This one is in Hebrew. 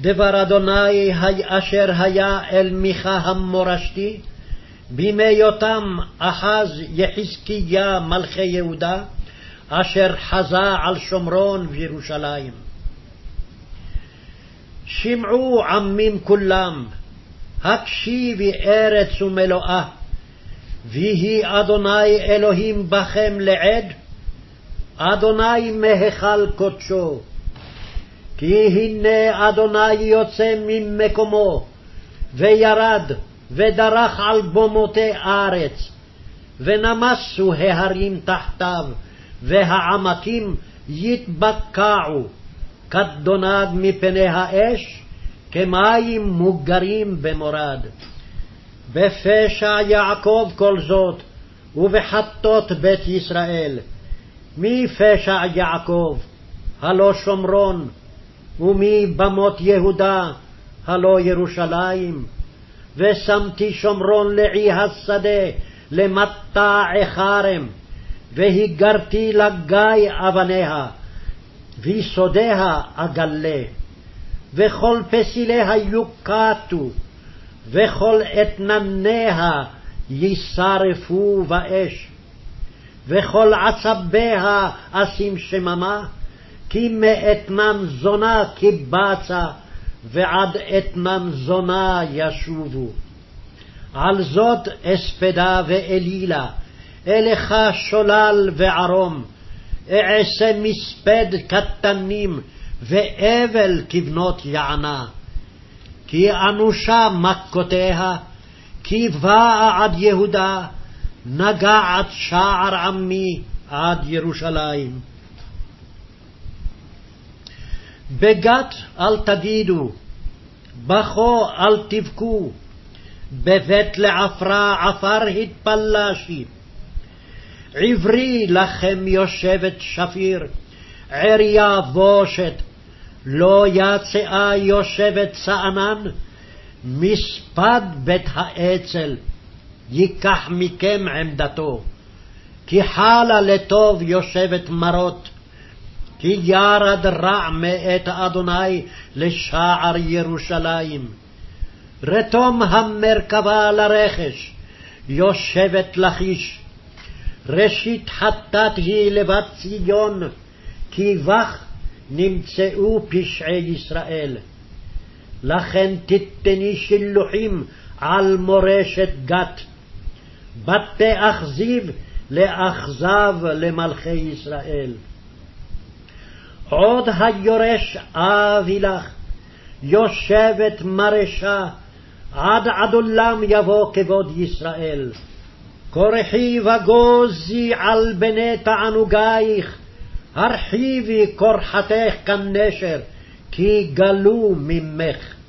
דבר אדוני אשר היה אל מיכה המורשתי, בימי יותם אחז יחזקיה מלכי יהודה, אשר חזה על שומרון וירושלים. שמעו עמים כולם, הקשיבי ארץ ומלואה, ויהי אדוני אלוהים בכם לעד, אדוני מהיכל קדשו. כי הנה אדוני יוצא ממקומו, וירד, ודרך על במותי ארץ, ונמסו ההרים תחתיו, והעמקים יתבקעו, כדונג מפני האש, כמים מוגרים במורד. בפשע יעקב כל זאת, ובחטות בית ישראל. מי פשע יעקב? הלא שומרון, ומי במות יהודה? הלא ירושלים. ושמתי שומרון לעי השדה, למטע חרם, והיגרתי לגיא אבניה, ויסודיה אגלה. וכל פסיליה יוקטו, וכל אתנניה יישרפו באש. וכל עצביה אשים שממה, כי מאתנן זונה קיבצה, ועד אתנן זונה ישובו. על זאת אספדה ואלילה, אליך שולל וערום, אעשה מספד קטנים, ואבל כבנות יענה. כי אנושה מכותיה, כי באה עד יהודה, נגעת שער עמי עד ירושלים. בגת אל תגידו, בכו אל תבכו, בבית לעפרה עפר התפלשי. עברי לכם יושבת שפיר, עריה בושת, לא יצאה יושבת צענן, מספד בית האצ"ל, ייקח מכם עמדתו. כי חלה לטוב יושבת מרות, כי ירד רע מאת אדוני לשער ירושלים. רתום המרכבה לרכש, יושבת לכיש. ראשית חטאת היא לבת ציון, כי בך נמצאו פשעי ישראל. לכן תתני שילוחים על מורשת גת. בתי אכזיב לאכזב למלכי ישראל. עוד היורש אבי לך, יושבת מרשה, עד עד עולם יבוא כבוד ישראל. כורחי וגוזי על בני תענוגייך, הרחיבי כורחתך כנשר, כי גלו ממך.